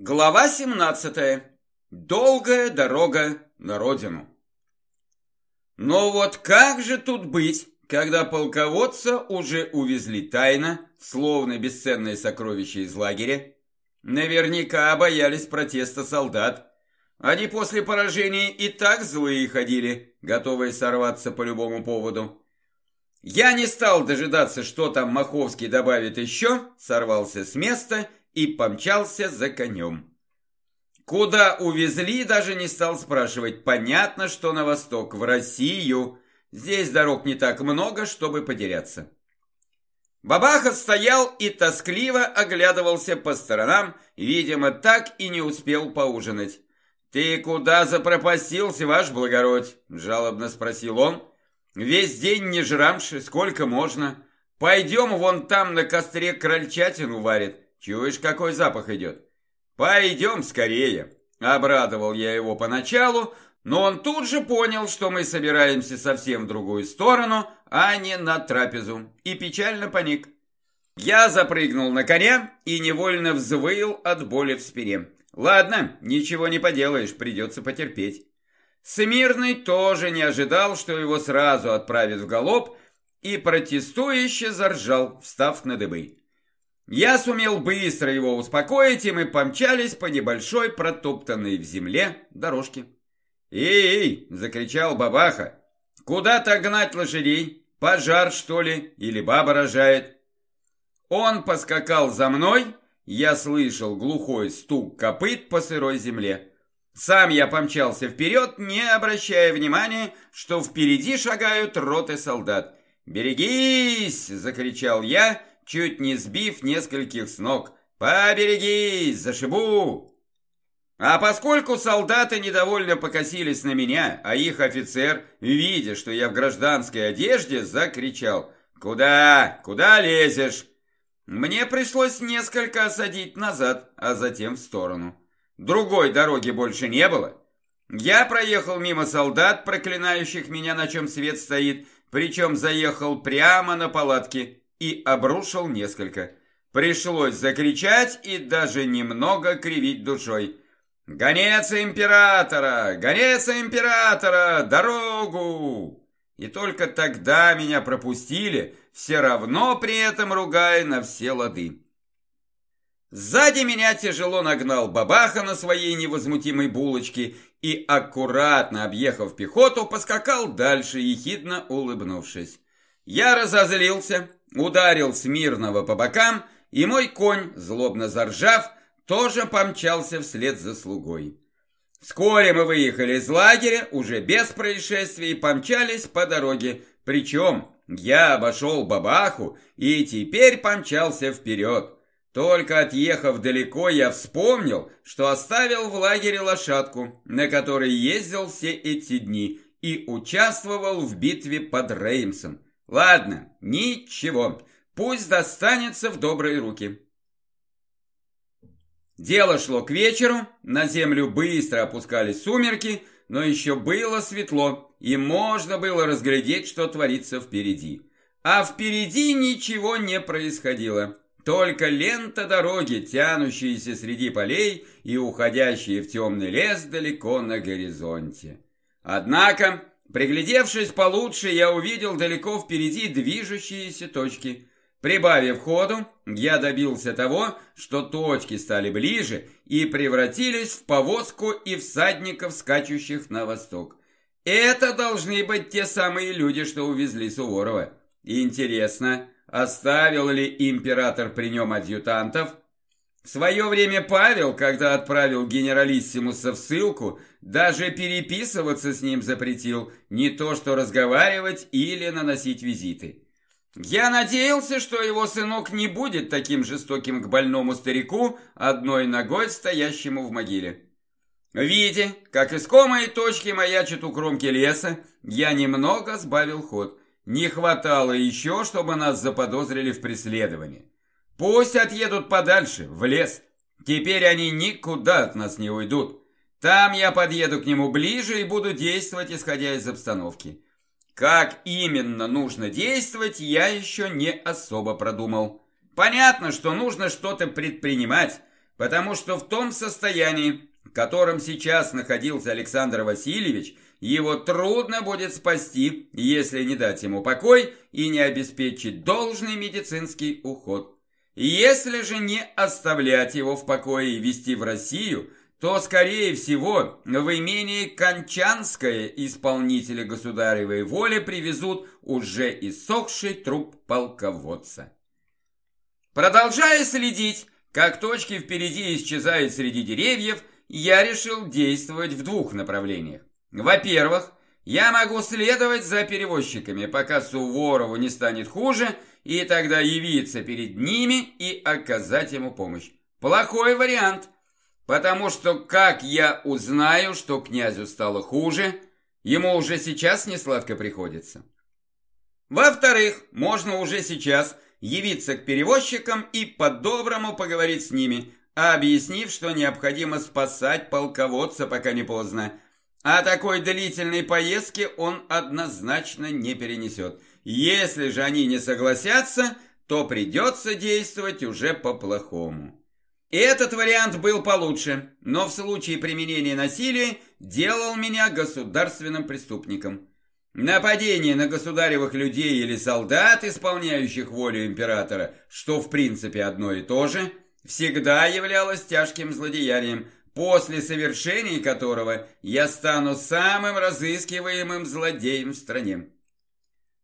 Глава 17. Долгая дорога на родину. Но вот как же тут быть, когда полководца уже увезли тайно, словно бесценное сокровище из лагеря? Наверняка боялись протеста солдат. Они после поражения и так злые ходили, готовые сорваться по любому поводу. Я не стал дожидаться, что там Маховский добавит еще, сорвался с места и помчался за конем. Куда увезли, даже не стал спрашивать. Понятно, что на восток, в Россию. Здесь дорог не так много, чтобы потеряться. Бабаха стоял и тоскливо оглядывался по сторонам, видимо, так и не успел поужинать. «Ты куда запропастился, ваш благородь?» – жалобно спросил он. «Весь день не жрамши, сколько можно. Пойдем вон там на костре крольчатину варит. Чуешь, какой запах идет? Пойдем скорее. Обрадовал я его поначалу, но он тут же понял, что мы собираемся совсем в другую сторону, а не на трапезу, и печально паник. Я запрыгнул на коня и невольно взвыл от боли в спине. Ладно, ничего не поделаешь, придется потерпеть. Смирный тоже не ожидал, что его сразу отправят в галоп, и протестующе заржал, встав на дыбы. Я сумел быстро его успокоить, и мы помчались по небольшой протоптанной в земле дорожке. «Эй!» – закричал бабаха. «Куда-то гнать лошадей? Пожар, что ли? Или баба рожает?» Он поскакал за мной, я слышал глухой стук копыт по сырой земле. Сам я помчался вперед, не обращая внимания, что впереди шагают роты солдат. «Берегись!» – закричал я чуть не сбив нескольких с ног. «Поберегись, зашибу!» А поскольку солдаты недовольно покосились на меня, а их офицер, видя, что я в гражданской одежде, закричал «Куда? Куда лезешь?» Мне пришлось несколько осадить назад, а затем в сторону. Другой дороги больше не было. Я проехал мимо солдат, проклинающих меня, на чем свет стоит, причем заехал прямо на палатки и обрушил несколько. Пришлось закричать и даже немного кривить душой. «Гонец императора! Гонец императора! Дорогу!» И только тогда меня пропустили, все равно при этом ругая на все лады. Сзади меня тяжело нагнал бабаха на своей невозмутимой булочке и, аккуратно объехав пехоту, поскакал дальше, ехидно улыбнувшись. Я разозлился, ударил Смирного по бокам, и мой конь, злобно заржав, тоже помчался вслед за слугой. Вскоре мы выехали из лагеря, уже без происшествий, помчались по дороге, причем я обошел бабаху и теперь помчался вперед. Только отъехав далеко, я вспомнил, что оставил в лагере лошадку, на которой ездил все эти дни и участвовал в битве под Реймсом. Ладно, ничего, пусть достанется в добрые руки. Дело шло к вечеру, на землю быстро опускались сумерки, но еще было светло, и можно было разглядеть, что творится впереди. А впереди ничего не происходило, только лента дороги, тянущиеся среди полей и уходящие в темный лес далеко на горизонте. Однако Приглядевшись получше, я увидел далеко впереди движущиеся точки. Прибавив ходу, я добился того, что точки стали ближе и превратились в повозку и всадников, скачущих на восток. Это должны быть те самые люди, что увезли Суворова. Интересно, оставил ли император при нем адъютантов? В свое время Павел, когда отправил генералиссимуса в ссылку, даже переписываться с ним запретил, не то что разговаривать или наносить визиты. Я надеялся, что его сынок не будет таким жестоким к больному старику, одной ногой стоящему в могиле. Видя, как искомые точки маячат у кромки леса, я немного сбавил ход. Не хватало еще, чтобы нас заподозрили в преследовании. Пусть отъедут подальше, в лес. Теперь они никуда от нас не уйдут. Там я подъеду к нему ближе и буду действовать, исходя из обстановки. Как именно нужно действовать, я еще не особо продумал. Понятно, что нужно что-то предпринимать. потому что в том состоянии, в котором сейчас находился Александр Васильевич, его трудно будет спасти, если не дать ему покой и не обеспечить должный медицинский уход. Если же не оставлять его в покое и вести в Россию, то, скорее всего, в имении Кончанское исполнители государевой воли привезут уже иссохший труп полководца. Продолжая следить, как точки впереди исчезают среди деревьев, я решил действовать в двух направлениях. Во-первых, я могу следовать за перевозчиками, пока Суворову не станет хуже, и тогда явиться перед ними и оказать ему помощь. Плохой вариант, потому что как я узнаю, что князю стало хуже, ему уже сейчас не сладко приходится. Во-вторых, можно уже сейчас явиться к перевозчикам и по-доброму поговорить с ними, объяснив, что необходимо спасать полководца, пока не поздно, а такой длительной поездки он однозначно не перенесет. Если же они не согласятся, то придется действовать уже по-плохому. Этот вариант был получше, но в случае применения насилия делал меня государственным преступником. Нападение на государевых людей или солдат, исполняющих волю императора, что в принципе одно и то же, всегда являлось тяжким злодеянием – после совершения которого я стану самым разыскиваемым злодеем в стране.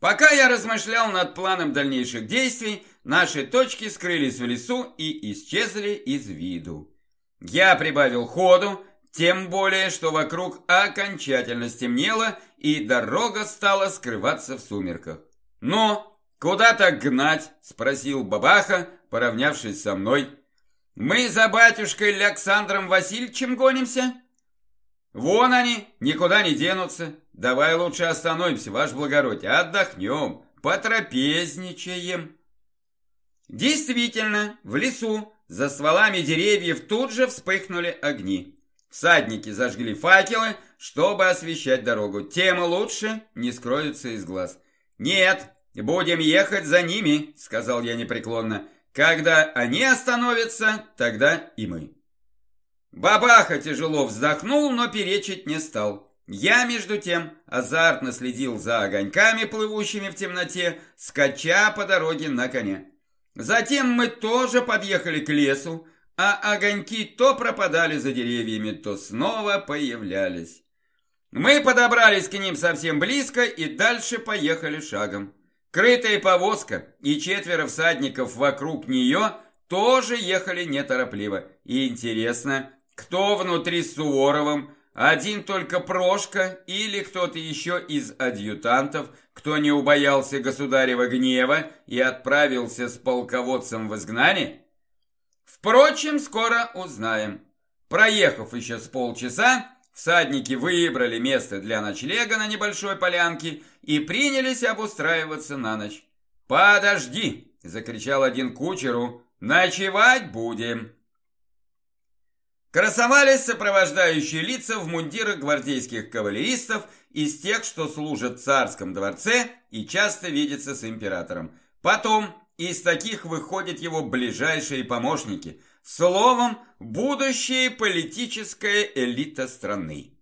Пока я размышлял над планом дальнейших действий, наши точки скрылись в лесу и исчезли из виду. Я прибавил ходу, тем более, что вокруг окончательно стемнело, и дорога стала скрываться в сумерках. «Но куда так гнать?» – спросил Бабаха, поравнявшись со мной. Мы за батюшкой Александром Васильевичем гонимся? Вон они, никуда не денутся. Давай лучше остановимся, ваше благородие, отдохнем, потрапезничаем. Действительно, в лесу, за стволами деревьев тут же вспыхнули огни. Всадники зажгли факелы, чтобы освещать дорогу. Тем лучше не скроются из глаз. «Нет, будем ехать за ними», — сказал я непреклонно. Когда они остановятся, тогда и мы. Бабаха тяжело вздохнул, но перечить не стал. Я, между тем, азартно следил за огоньками, плывущими в темноте, скача по дороге на коне. Затем мы тоже подъехали к лесу, а огоньки то пропадали за деревьями, то снова появлялись. Мы подобрались к ним совсем близко и дальше поехали шагом. Крытая повозка и четверо всадников вокруг нее тоже ехали неторопливо. И интересно, кто внутри с Суворовым, один только Прошка или кто-то еще из адъютантов, кто не убоялся государева гнева и отправился с полководцем в изгнание? Впрочем, скоро узнаем. Проехав еще с полчаса, Всадники выбрали место для ночлега на небольшой полянке и принялись обустраиваться на ночь. «Подожди!» – закричал один кучеру. «Ночевать будем!» Красовались сопровождающие лица в мундирах гвардейских кавалеристов из тех, что служат в царском дворце и часто видятся с императором. Потом из таких выходят его ближайшие помощники – Словом, будущая политическая элита страны.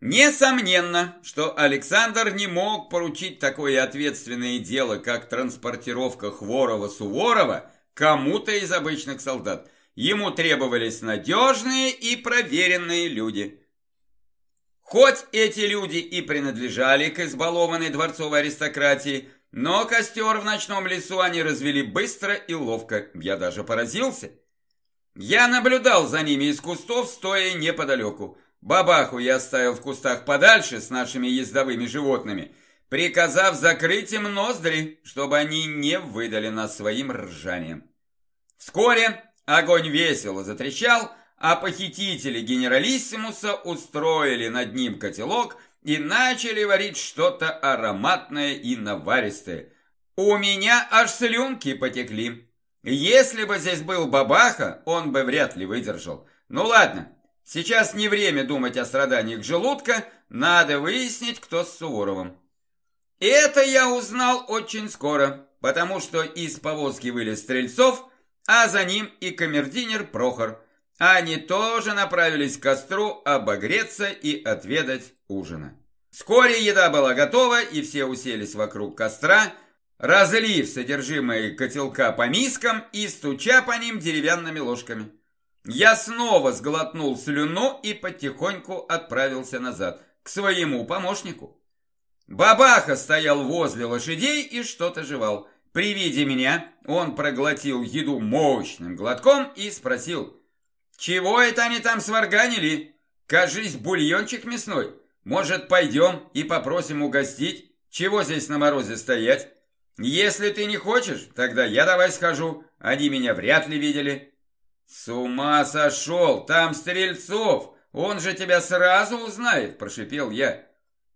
Несомненно, что Александр не мог поручить такое ответственное дело, как транспортировка Хворова-Суворова кому-то из обычных солдат. Ему требовались надежные и проверенные люди. Хоть эти люди и принадлежали к избалованной дворцовой аристократии, но костер в ночном лесу они развели быстро и ловко. Я даже поразился. Я наблюдал за ними из кустов, стоя неподалеку. Бабаху я оставил в кустах подальше с нашими ездовыми животными, приказав закрыть им ноздри, чтобы они не выдали нас своим ржанием. Вскоре огонь весело затрещал, а похитители генералиссимуса устроили над ним котелок и начали варить что-то ароматное и наваристое. У меня аж слюнки потекли. Если бы здесь был бабаха, он бы вряд ли выдержал. Ну ладно, сейчас не время думать о страданиях желудка, надо выяснить, кто с Суворовым. Это я узнал очень скоро, потому что из повозки вылез Стрельцов, а за ним и камердинер Прохор. Они тоже направились к костру обогреться и отведать ужина. Вскоре еда была готова, и все уселись вокруг костра, разлив содержимое котелка по мискам и стуча по ним деревянными ложками. Я снова сглотнул слюну и потихоньку отправился назад, к своему помощнику. Бабаха стоял возле лошадей и что-то жевал. При виде меня он проглотил еду мощным глотком и спросил, «Чего это они там сварганили? Кажись, бульончик мясной. Может, пойдем и попросим угостить? Чего здесь на морозе стоять? Если ты не хочешь, тогда я давай схожу. Они меня вряд ли видели». «С ума сошел! Там Стрельцов! Он же тебя сразу узнает!» – прошипел я.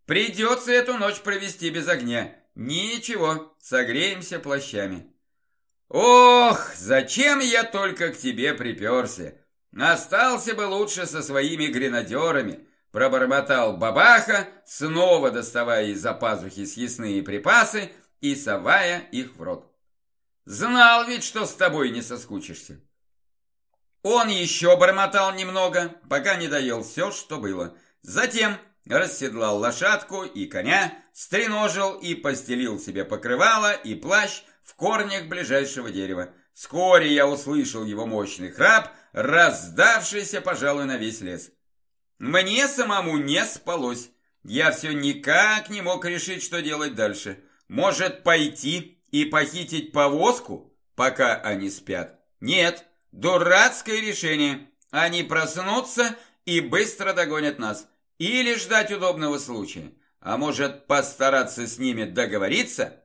«Придется эту ночь провести без огня. Ничего, согреемся плащами». «Ох, зачем я только к тебе приперся? Остался бы лучше со своими гренадерами», – пробормотал бабаха, снова доставая из-за пазухи съестные припасы и совая их в рот. «Знал ведь, что с тобой не соскучишься». Он еще бормотал немного, пока не доел все, что было. Затем расседлал лошадку и коня, стреножил и постелил себе покрывало и плащ в корнях ближайшего дерева. Вскоре я услышал его мощный храп, раздавшийся, пожалуй, на весь лес. Мне самому не спалось. Я все никак не мог решить, что делать дальше. Может, пойти и похитить повозку, пока они спят? Нет, дурацкое решение. Они проснутся и быстро догонят нас. Или ждать удобного случая. А может, постараться с ними договориться?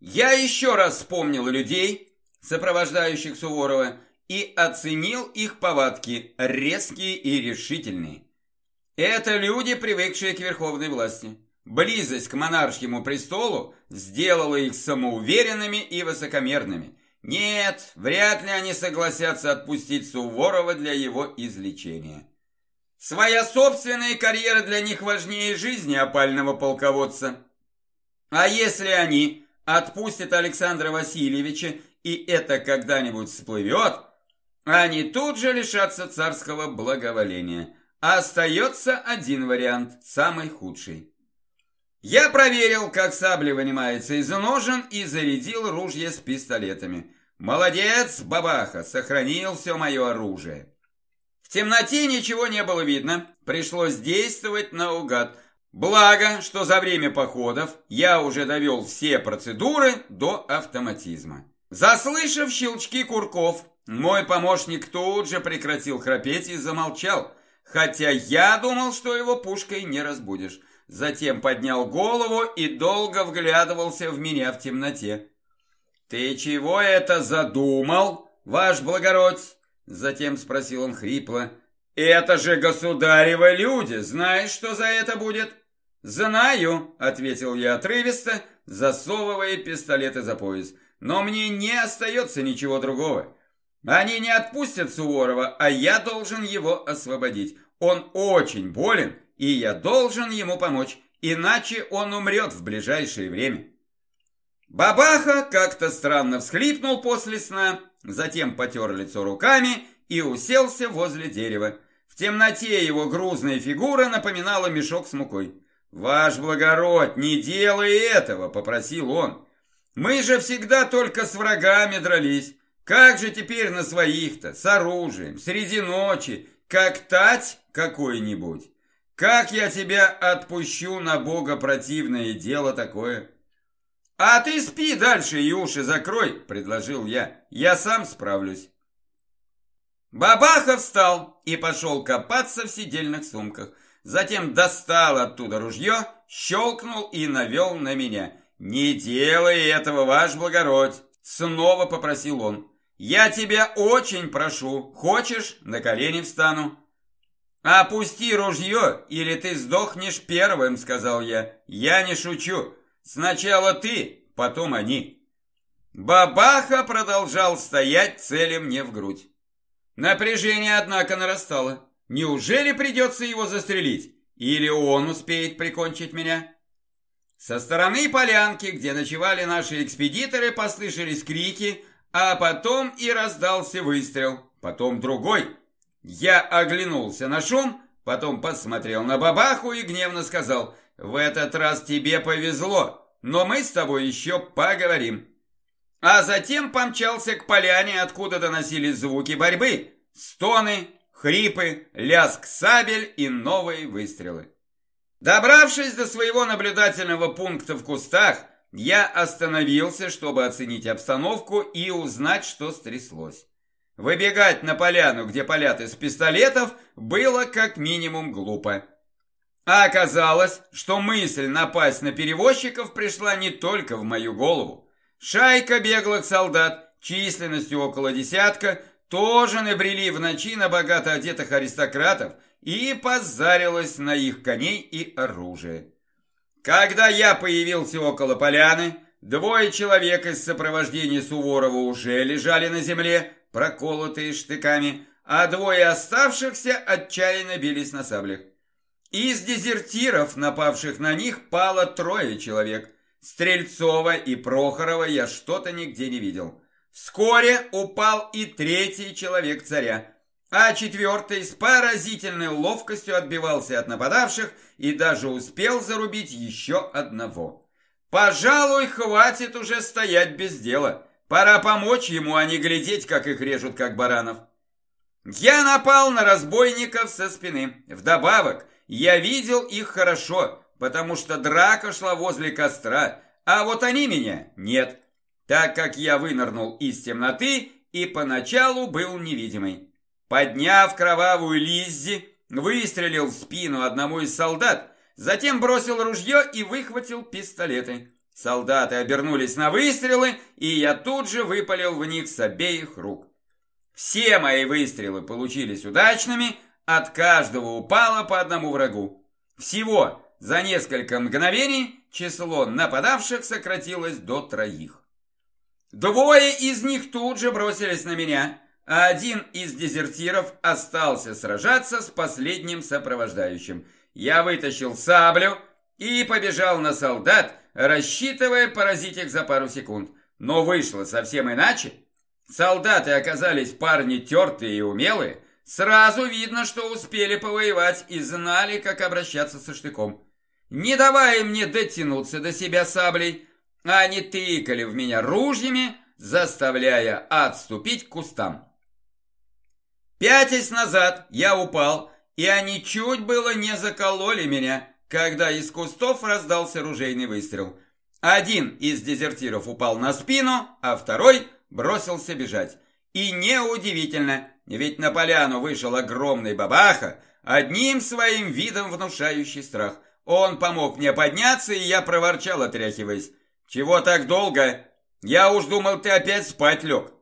Я еще раз вспомнил людей, сопровождающих Суворова, и оценил их повадки, резкие и решительные. Это люди, привыкшие к верховной власти. Близость к монаршему престолу сделала их самоуверенными и высокомерными. Нет, вряд ли они согласятся отпустить Суворова для его излечения. Своя собственная карьера для них важнее жизни опального полководца. А если они отпустят Александра Васильевича, и это когда-нибудь всплывет, они тут же лишатся царского благоволения. Остается один вариант, самый худший. Я проверил, как сабли вынимается из ножен и зарядил ружье с пистолетами. Молодец, бабаха, сохранил все мое оружие. В темноте ничего не было видно, пришлось действовать наугад. Благо, что за время походов я уже довел все процедуры до автоматизма. Заслышав щелчки курков, мой помощник тут же прекратил храпеть и замолчал, хотя я думал, что его пушкой не разбудишь. Затем поднял голову и долго вглядывался в меня в темноте. «Ты чего это задумал, ваш благородь?» Затем спросил он хрипло. «Это же государевы люди, знаешь, что за это будет?» «Знаю», — ответил я отрывисто, засовывая пистолеты за пояс. «Но мне не остается ничего другого. Они не отпустят Суворова, а я должен его освободить. Он очень болен, и я должен ему помочь, иначе он умрет в ближайшее время». Бабаха как-то странно всхлипнул после сна, затем потер лицо руками и уселся возле дерева. В темноте его грузная фигура напоминала мешок с мукой. «Ваш благородь, не делай этого!» – попросил он. «Мы же всегда только с врагами дрались. Как же теперь на своих-то, с оружием, среди ночи, как тать какой-нибудь? Как я тебя отпущу на бога противное дело такое?» «А ты спи дальше и уши закрой», — предложил я. «Я сам справлюсь». Бабаха встал и пошел копаться в сидельных сумках. Затем достал оттуда ружье, щелкнул и навел на меня. «Не делай этого, ваш благородь!» Снова попросил он. «Я тебя очень прошу. Хочешь, на колени встану?» «Опусти ружье, или ты сдохнешь первым», — сказал я. «Я не шучу. Сначала ты, потом они. Бабаха продолжал стоять, целя мне в грудь. Напряжение, однако, нарастало. Неужели придется его застрелить? Или он успеет прикончить меня? Со стороны полянки, где ночевали наши экспедиторы, послышались крики, а потом и раздался выстрел, потом другой. Я оглянулся на шум, потом посмотрел на бабаху и гневно сказал, «В этот раз тебе повезло, но мы с тобой еще поговорим». А затем помчался к поляне, откуда доносились звуки борьбы, стоны, хрипы, лязг сабель и новые выстрелы. Добравшись до своего наблюдательного пункта в кустах, я остановился, чтобы оценить обстановку и узнать, что стряслось. Выбегать на поляну, где палят из пистолетов, было как минимум глупо. А оказалось, что мысль напасть на перевозчиков пришла не только в мою голову. Шайка беглых солдат, численностью около десятка, тоже набрели в ночи на богато одетых аристократов и позарилась на их коней и оружие. Когда я появился около поляны, двое человек из сопровождения Суворова уже лежали на земле, проколотые штыками, а двое оставшихся отчаянно бились на саблях. Из дезертиров, напавших на них, пало трое человек. Стрельцова и Прохорова я что-то нигде не видел. Вскоре упал и третий человек царя а четвертый с поразительной ловкостью отбивался от нападавших и даже успел зарубить еще одного. Пожалуй, хватит уже стоять без дела. Пора помочь ему, а не глядеть, как их режут, как баранов. Я напал на разбойников со спины. Вдобавок, я видел их хорошо, потому что драка шла возле костра, а вот они меня нет, так как я вынырнул из темноты и поначалу был невидимый. Подняв кровавую Лиззи, выстрелил в спину одному из солдат, затем бросил ружье и выхватил пистолеты. Солдаты обернулись на выстрелы, и я тут же выпалил в них с обеих рук. Все мои выстрелы получились удачными, от каждого упало по одному врагу. Всего за несколько мгновений число нападавших сократилось до троих. Двое из них тут же бросились на меня – а один из дезертиров остался сражаться с последним сопровождающим. Я вытащил саблю и побежал на солдат, рассчитывая поразить их за пару секунд. Но вышло совсем иначе. Солдаты оказались парни тертые и умелые. Сразу видно, что успели повоевать и знали, как обращаться со штыком. Не давая мне дотянуться до себя саблей, они тыкали в меня ружьями, заставляя отступить к кустам. Пятясь назад я упал, и они чуть было не закололи меня, когда из кустов раздался ружейный выстрел. Один из дезертиров упал на спину, а второй бросился бежать. И неудивительно, ведь на поляну вышел огромный бабаха, одним своим видом внушающий страх. Он помог мне подняться, и я проворчал, отряхиваясь. «Чего так долго? Я уж думал, ты опять спать лег».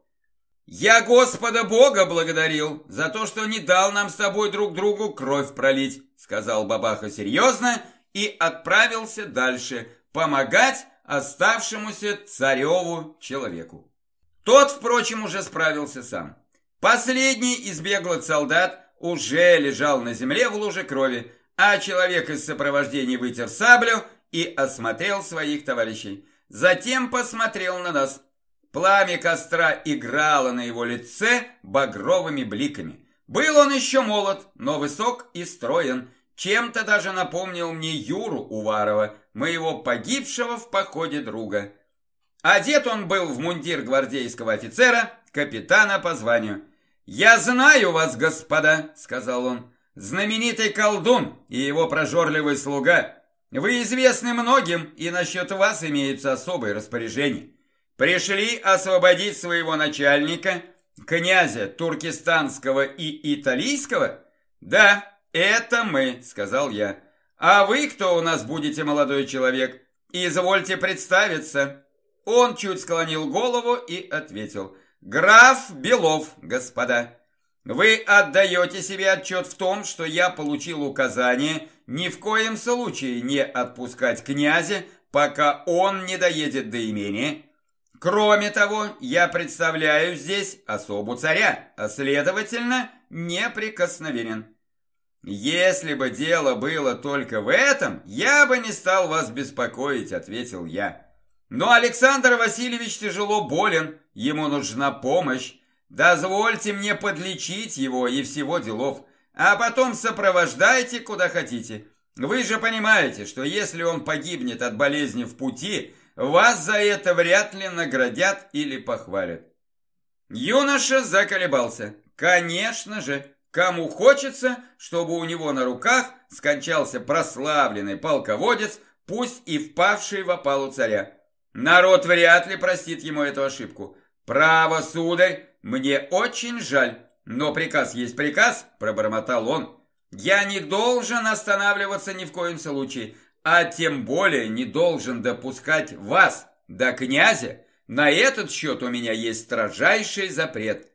«Я Господа Бога благодарил за то, что не дал нам с тобой друг другу кровь пролить», сказал Бабаха серьезно и отправился дальше помогать оставшемуся цареву человеку. Тот, впрочем, уже справился сам. Последний из беглых солдат уже лежал на земле в луже крови, а человек из сопровождения вытер саблю и осмотрел своих товарищей. Затем посмотрел на нас. Пламя костра играло на его лице багровыми бликами. Был он еще молод, но высок и строен, чем-то даже напомнил мне Юру Уварова, моего погибшего в походе друга. Одет он был в мундир гвардейского офицера, капитана по званию. «Я знаю вас, господа», — сказал он, — «знаменитый колдун и его прожорливый слуга. Вы известны многим, и насчет вас имеются особые распоряжения. Пришли освободить своего начальника, князя Туркестанского и Италийского? Да, это мы, сказал я. А вы кто у нас будете, молодой человек? Извольте представиться. Он чуть склонил голову и ответил. Граф Белов, господа. Вы отдаете себе отчет в том, что я получил указание ни в коем случае не отпускать князя, пока он не доедет до имения, Кроме того, я представляю здесь особу царя, а следовательно, неприкосновенен. Если бы дело было только в этом, я бы не стал вас беспокоить, ответил я. Но Александр Васильевич тяжело болен, ему нужна помощь. Дозвольте мне подлечить его и всего делов, а потом сопровождайте куда хотите. Вы же понимаете, что если он погибнет от болезни в пути, вас за это вряд ли наградят или похвалят. Юноша заколебался. Конечно же, кому хочется, чтобы у него на руках скончался прославленный полководец, пусть и впавший в опалу царя. Народ вряд ли простит ему эту ошибку. Право, сударь, мне очень жаль, но приказ есть приказ, пробормотал он. Я не должен останавливаться ни в коем случае, а тем более не должен допускать вас до князя. На этот счет у меня есть строжайший запрет.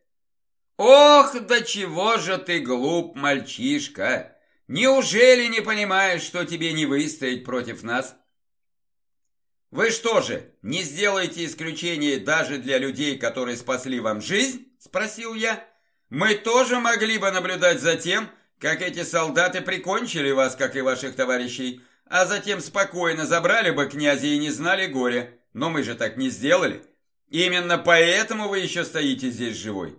Ох, до чего же ты глуп, мальчишка! Неужели не понимаешь, что тебе не выстоять против нас? Вы что же, не сделаете исключение даже для людей, которые спасли вам жизнь? Спросил я. Мы тоже могли бы наблюдать за тем, как эти солдаты прикончили вас, как и ваших товарищей, а затем спокойно забрали бы князя и не знали горя. Но мы же так не сделали. Именно поэтому вы еще стоите здесь живой.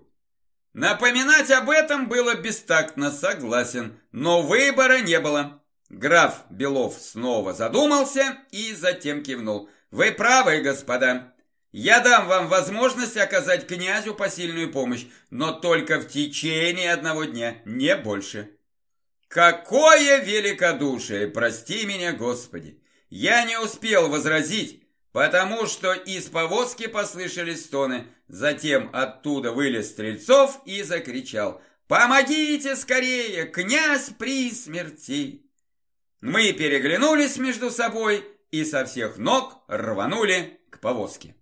Напоминать об этом было бестактно, согласен, но выбора не было. Граф Белов снова задумался и затем кивнул. Вы правы, господа. Я дам вам возможность оказать князю посильную помощь, но только в течение одного дня, не больше. Какое великодушие, прости меня, Господи! Я не успел возразить, потому что из повозки послышались стоны. Затем оттуда вылез Стрельцов и закричал «Помогите скорее, князь при смерти!» Мы переглянулись между собой и со всех ног рванули к повозке.